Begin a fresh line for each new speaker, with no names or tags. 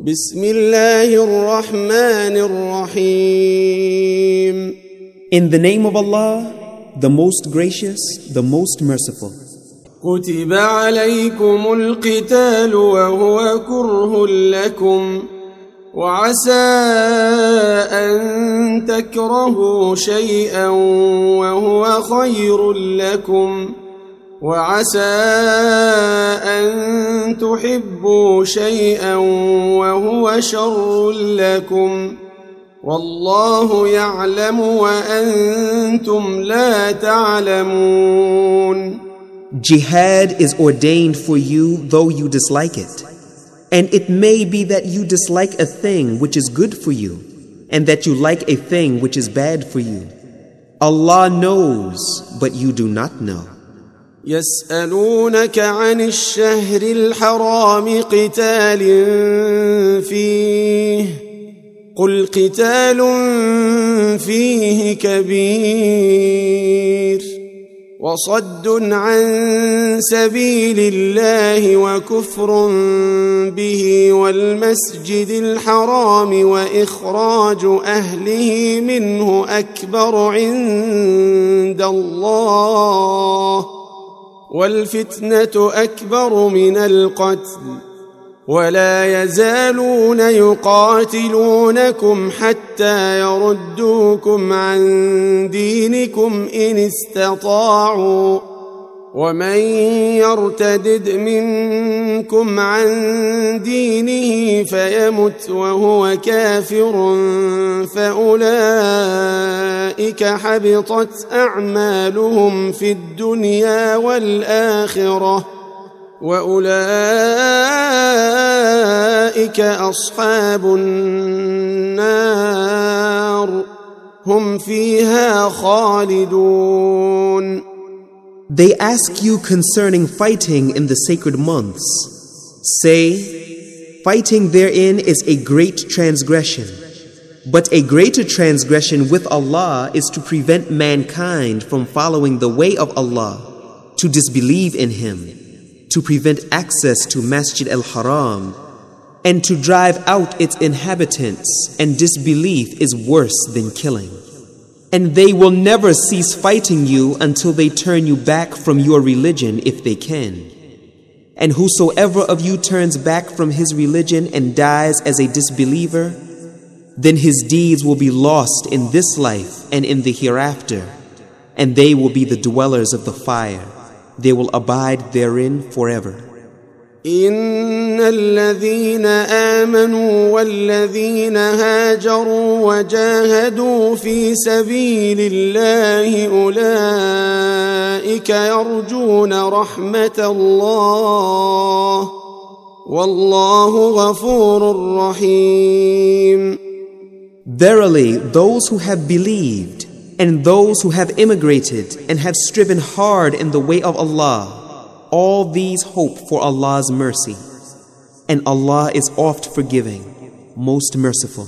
بسم الله الرحمن الرحيم
In the name of Allah, the most gracious, the most merciful.
كتب عليكم القتال وهو كره لكم وعسى أن تكرهوا شيئا وهو خير لكم وعسى أن تحبوا شيئا وهو شر لكم والله يعلم وأنتم لا تعلمون
Jihad is ordained for you though you dislike it. And it may be that you dislike a thing which is good for you, and that you like a thing which is bad for you. Allah knows, but you do not know.
يسألونك عن الشهر الحرام قتال فيه قل قتال فيه كبير وصد عن سبيل الله وكفر به والمسجد الحرام وإخراج أهله منه أكبر عند الله والفتنة أكبر من القتل ولا يزالون يقاتلونكم حتى يردوكم عن دينكم إن استطاعوا. ومن يرتدد منكم عن دينه فيمت وهو كافر فأولئك حبطت أعمالهم في الدنيا والآخرة وأولئك أصحاب النار هم فيها خالدون
They ask you concerning fighting in the sacred months. Say, fighting therein is a great transgression. But a greater transgression with Allah is to prevent mankind from following the way of Allah, to disbelieve in Him, to prevent access to Masjid al Haram, and to drive out its inhabitants, and disbelief is worse than killing. And they will never cease fighting you until they turn you back from your religion if they can. And whosoever of you turns back from his religion and dies as a disbeliever, then his deeds will be lost in this life and in the hereafter, and they will be the dwellers of the fire. They will abide therein forever.
ان الذين امنوا والذين هاجروا وجاهدوا في سبيل الله اولئك يرجون رحمه الله والله غفور رحيم
Verily, those who have believed and those who have immigrated and have striven hard in the way of Allah, all these hope for Allah's mercy. And Allah is oft forgiving, most merciful.